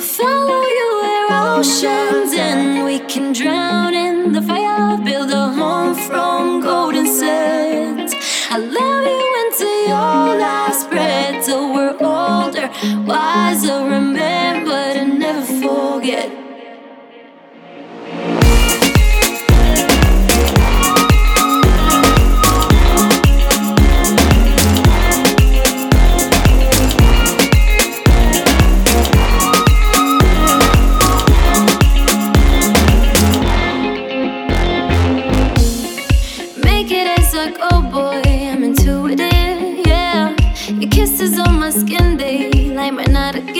follow you where oceans end. We can drown. It's like, oh boy, I'm intuitive, yeah. Your kisses on my skin, they light my night again.